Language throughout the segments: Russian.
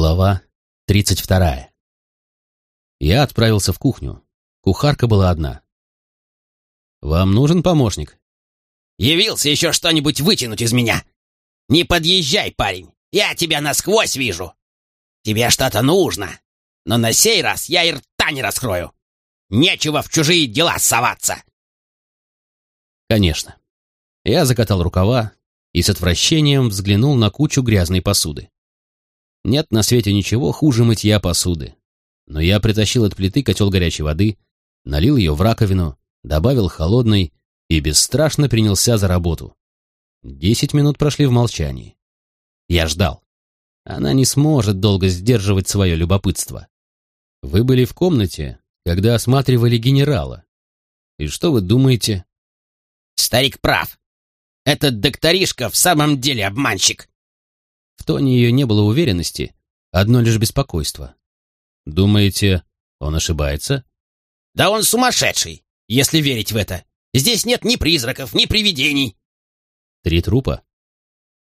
Глава тридцать вторая. Я отправился в кухню. Кухарка была одна. «Вам нужен помощник?» «Явился еще что-нибудь вытянуть из меня! Не подъезжай, парень! Я тебя насквозь вижу! Тебе что-то нужно, но на сей раз я и рта не раскрою! Нечего в чужие дела соваться!» «Конечно». Я закатал рукава и с отвращением взглянул на кучу грязной посуды. Нет на свете ничего хуже мытья посуды. Но я притащил от плиты котел горячей воды, налил ее в раковину, добавил холодной и бесстрашно принялся за работу. Десять минут прошли в молчании. Я ждал. Она не сможет долго сдерживать свое любопытство. Вы были в комнате, когда осматривали генерала. И что вы думаете? Старик прав. Этот докторишка в самом деле обманщик. Тоне ее не было уверенности, одно лишь беспокойство. «Думаете, он ошибается?» «Да он сумасшедший, если верить в это. Здесь нет ни призраков, ни привидений». «Три трупа?»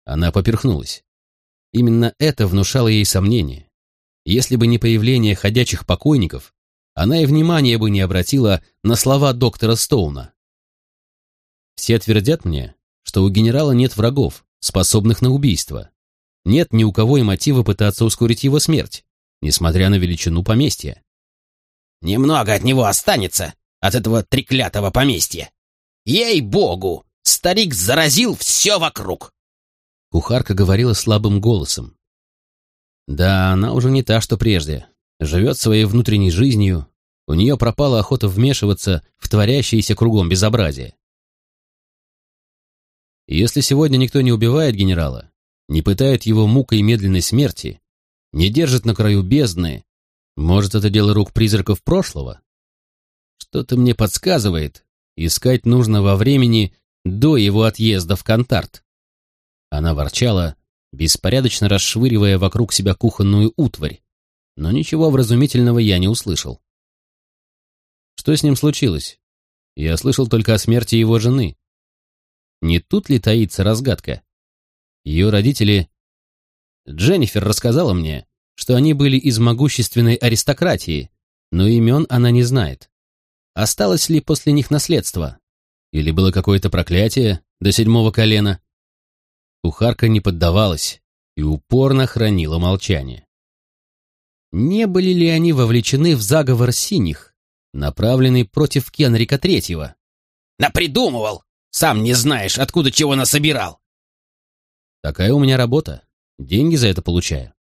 Она поперхнулась. Именно это внушало ей сомнение. Если бы не появление ходячих покойников, она и внимания бы не обратила на слова доктора Стоуна. Все твердят мне, что у генерала нет врагов, способных на убийство. Нет ни у кого и мотива пытаться ускорить его смерть, несмотря на величину поместья. «Немного от него останется, от этого треклятого поместья. Ей-богу, старик заразил все вокруг!» Кухарка говорила слабым голосом. Да, она уже не та, что прежде. Живет своей внутренней жизнью, у нее пропала охота вмешиваться в творящееся кругом безобразие. Если сегодня никто не убивает генерала, не пытает его мукой медленной смерти, не держит на краю бездны, может, это дело рук призраков прошлого? Что-то мне подсказывает, искать нужно во времени до его отъезда в Контарт. Она ворчала, беспорядочно расшвыривая вокруг себя кухонную утварь, но ничего вразумительного я не услышал. Что с ним случилось? Я слышал только о смерти его жены. Не тут ли таится разгадка? Ее родители... Дженнифер рассказала мне, что они были из могущественной аристократии, но имен она не знает. Осталось ли после них наследство? Или было какое-то проклятие до седьмого колена? Кухарка не поддавалась и упорно хранила молчание. Не были ли они вовлечены в заговор синих, направленный против Кенрика Третьего? «Напридумывал! Сам не знаешь, откуда чего насобирал!» Такая у меня работа. Деньги за это получаю.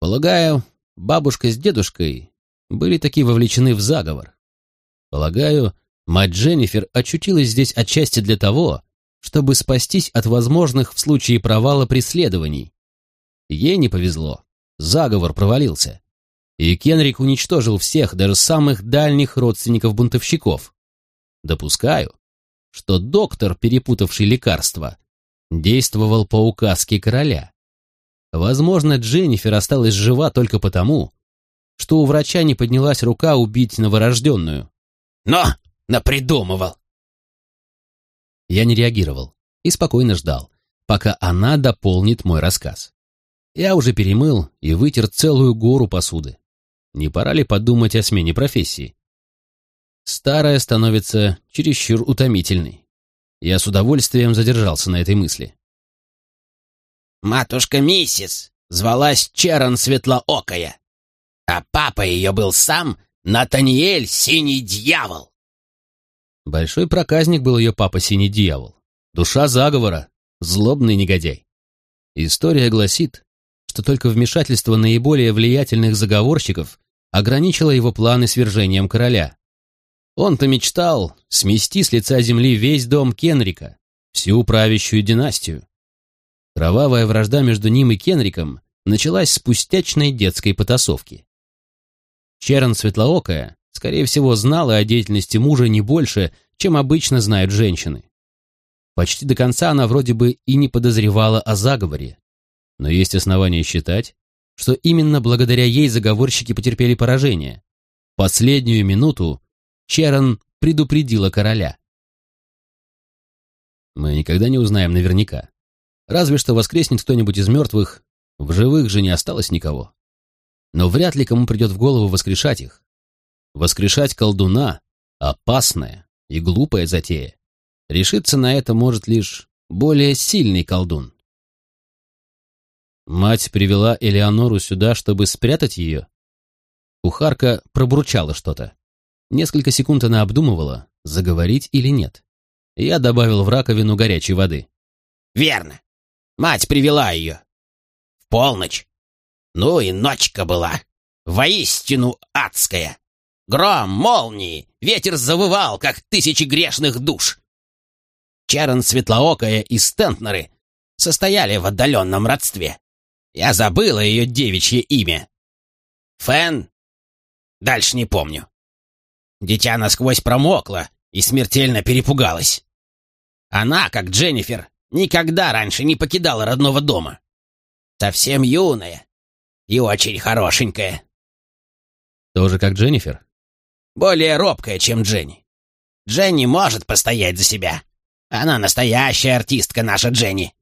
Полагаю, бабушка с дедушкой были такие вовлечены в заговор. Полагаю, мать Дженнифер очутилась здесь отчасти для того, чтобы спастись от возможных в случае провала преследований. Ей не повезло. Заговор провалился. И Кенрик уничтожил всех, даже самых дальних родственников бунтовщиков. Допускаю, что доктор, перепутавший лекарства, действовал по указке короля. Возможно, Дженнифер осталась жива только потому, что у врача не поднялась рука убить новорожденную. «Но! Напридумывал!» Я не реагировал и спокойно ждал, пока она дополнит мой рассказ. Я уже перемыл и вытер целую гору посуды. Не пора ли подумать о смене профессии? Старая становится чересчур утомительной. Я с удовольствием задержался на этой мысли. «Матушка Миссис звалась Черон Светлоокая, а папа ее был сам Натаниэль Синий Дьявол». Большой проказник был ее папа Синий Дьявол. Душа заговора, злобный негодяй. История гласит, что только вмешательство наиболее влиятельных заговорщиков ограничило его планы свержением короля. Он-то мечтал смести с лица земли весь дом Кенрика, всю правящую династию. Кровавая вражда между ним и Кенриком началась с пустячной детской потасовки. Черн Светлоокая, скорее всего, знала о деятельности мужа не больше, чем обычно знают женщины. Почти до конца она вроде бы и не подозревала о заговоре. Но есть основания считать, что именно благодаря ей заговорщики потерпели поражение. Последнюю минуту Черон предупредила короля. Мы никогда не узнаем наверняка. Разве что воскреснет кто-нибудь из мертвых, в живых же не осталось никого. но вряд ли кому придет в голову воскрешать их. Воскрешать колдуна — опасная и глупая затея. Решиться на это может лишь более сильный колдун. Мать привела Элеонору сюда, чтобы спрятать ее. Кухарка пробурчала что-то. Несколько секунд она обдумывала, заговорить или нет. Я добавил в раковину горячей воды. «Верно. Мать привела ее. В полночь. Ну и ночка была. Воистину адская. Гром, молнии, ветер завывал, как тысячи грешных душ. Черн Светлоокая и Стентнеры состояли в отдаленном родстве. Я забыла ее девичье имя. Фэн? Дальше не помню. Дитя насквозь промокло и смертельно перепугалась. Она, как Дженнифер, никогда раньше не покидала родного дома. Совсем юная и очень хорошенькая. Тоже как Дженнифер? Более робкая, чем Дженни. Дженни может постоять за себя. Она настоящая артистка наша Дженни.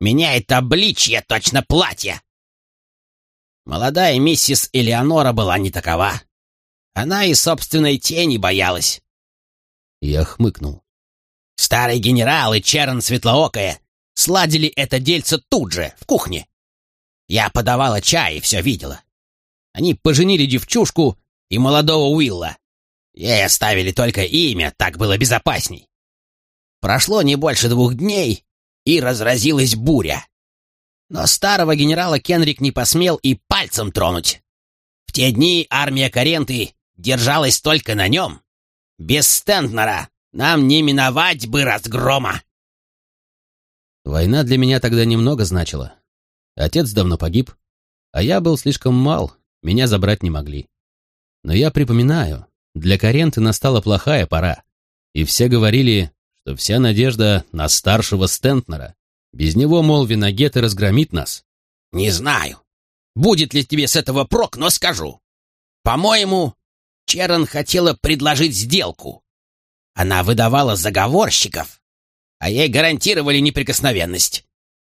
Меняет обличье точно платье. Молодая миссис Элеонора была не такова. Она и собственной тени боялась. Я хмыкнул. Старый генерал и Черн Светлоокая сладили это дельце тут же, в кухне. Я подавала чай и все видела. Они поженили девчушку и молодого Уилла. Ей оставили только имя, так было безопасней. Прошло не больше двух дней, и разразилась буря. Но старого генерала Кенрик не посмел и пальцем тронуть. В те дни армия Каренты держалась только на нем. Без Стенднера нам не миновать бы разгрома. Война для меня тогда немного значила. Отец давно погиб, а я был слишком мал, меня забрать не могли. Но я припоминаю, для Каренты настала плохая пора, и все говорили, что вся надежда на старшего Стентнера. Без него, мол, Виногет и разгромит нас. Не знаю, будет ли тебе с этого прок, но скажу. По-моему, Черон хотела предложить сделку. Она выдавала заговорщиков, а ей гарантировали неприкосновенность.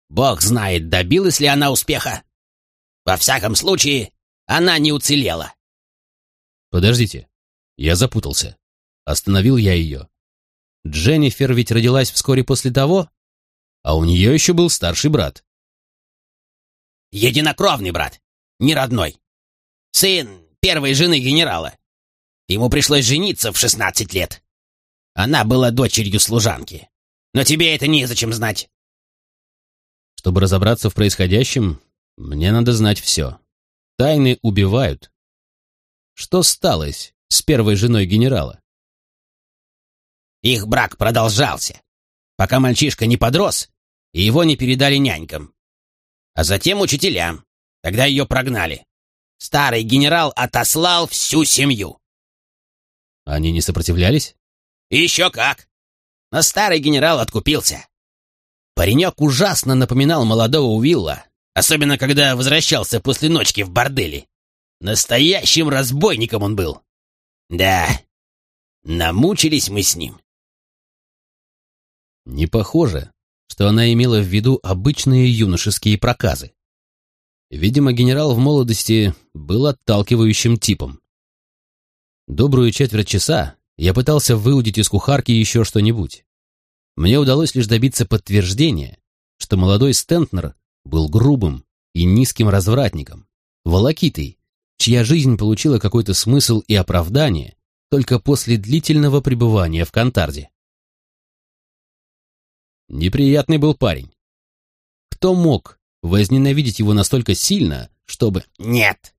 Бог знает, добилась ли она успеха. Во всяком случае, она не уцелела. Подождите, я запутался. Остановил я ее. Дженнифер ведь родилась вскоре после того, а у нее еще был старший брат. Единокровный брат, не родной. Сын первой жены генерала. Ему пришлось жениться в шестнадцать лет. Она была дочерью служанки. Но тебе это незачем знать. Чтобы разобраться в происходящем, мне надо знать все. Тайны убивают. Что сталось с первой женой генерала? Их брак продолжался, пока мальчишка не подрос, и его не передали нянькам. А затем учителям, когда ее прогнали. Старый генерал отослал всю семью. Они не сопротивлялись? Еще как! Но старый генерал откупился. Паренек ужасно напоминал молодого Уилла, особенно когда возвращался после ночки в борделе. Настоящим разбойником он был. Да, намучились мы с ним. Не похоже, что она имела в виду обычные юношеские проказы. Видимо, генерал в молодости был отталкивающим типом. Добрую четверть часа я пытался выудить из кухарки еще что-нибудь. Мне удалось лишь добиться подтверждения, что молодой Стентнер был грубым и низким развратником, волокитой, чья жизнь получила какой-то смысл и оправдание только после длительного пребывания в Кантарде. Неприятный был парень. Кто мог возненавидеть его настолько сильно, чтобы... «Нет!»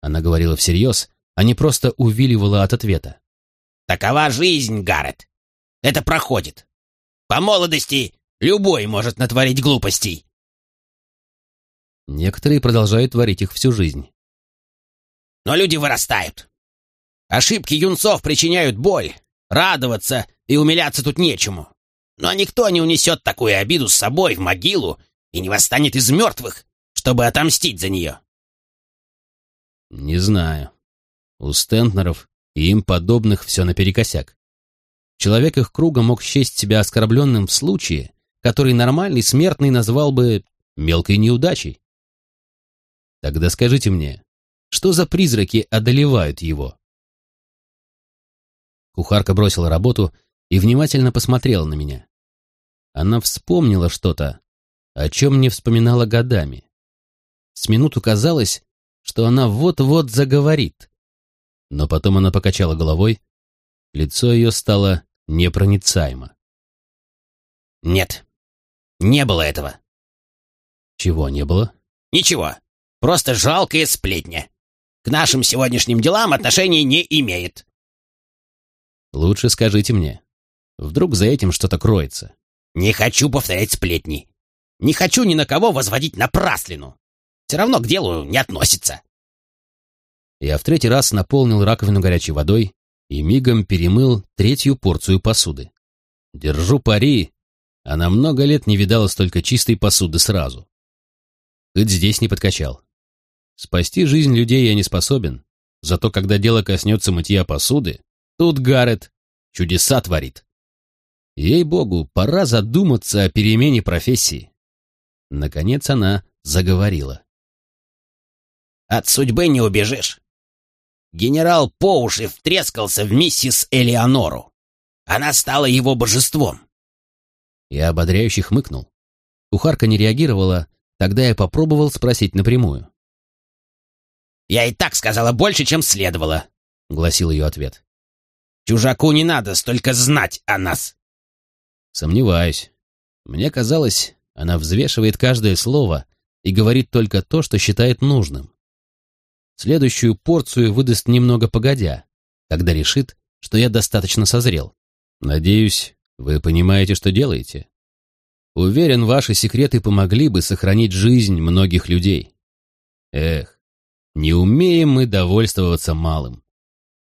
Она говорила всерьез, а не просто увиливала от ответа. «Такова жизнь, Гаррет. Это проходит. По молодости любой может натворить глупостей». Некоторые продолжают творить их всю жизнь. «Но люди вырастают. Ошибки юнцов причиняют боль. Радоваться и умиляться тут нечему. Но никто не унесет такую обиду с собой в могилу и не восстанет из мертвых, чтобы отомстить за нее. Не знаю. У Стентнеров и им подобных все наперекосяк. Человек их круга мог счесть себя оскорбленным в случае, который нормальный смертный назвал бы мелкой неудачей. Тогда скажите мне, Что за призраки одолевают его? Кухарка бросила работу и внимательно посмотрела на меня. Она вспомнила что-то, о чем не вспоминала годами. С минуту казалось, что она вот-вот заговорит. Но потом она покачала головой, лицо ее стало непроницаемо. «Нет, не было этого». «Чего не было?» «Ничего, просто жалкая сплетня. К нашим сегодняшним делам отношения не имеет». «Лучше скажите мне. Вдруг за этим что-то кроется?» «Не хочу повторять сплетни. Не хочу ни на кого возводить напраслину. Все равно к делу не относится». Я в третий раз наполнил раковину горячей водой и мигом перемыл третью порцию посуды. Держу пари, она много лет не видала столько чистой посуды сразу. Хоть здесь не подкачал. Спасти жизнь людей я не способен, зато когда дело коснется мытья посуды, тут Гаррет чудеса творит. Ей-богу, пора задуматься о перемене профессии. Наконец она заговорила. «От судьбы не убежишь. Генерал по уши втрескался в миссис Элеонору. Она стала его божеством. Я ободряюще хмыкнул. Кухарка не реагировала, тогда я попробовал спросить напрямую. «Я и так сказала больше, чем следовало», — гласил ее ответ. «Чужаку не надо столько знать о нас». Сомневаюсь. Мне казалось, она взвешивает каждое слово и говорит только то, что считает нужным. Следующую порцию выдаст немного погодя, когда решит, что я достаточно созрел. Надеюсь, вы понимаете, что делаете? Уверен, ваши секреты помогли бы сохранить жизнь многих людей. Эх, не умеем мы довольствоваться малым.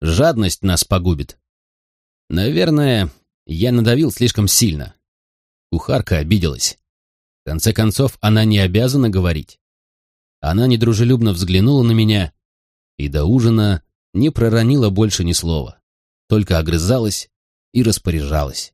Жадность нас погубит. Наверное, я надавил слишком сильно. Кухарка обиделась. В конце концов, она не обязана говорить. Она недружелюбно взглянула на меня и до ужина не проронила больше ни слова, только огрызалась и распоряжалась.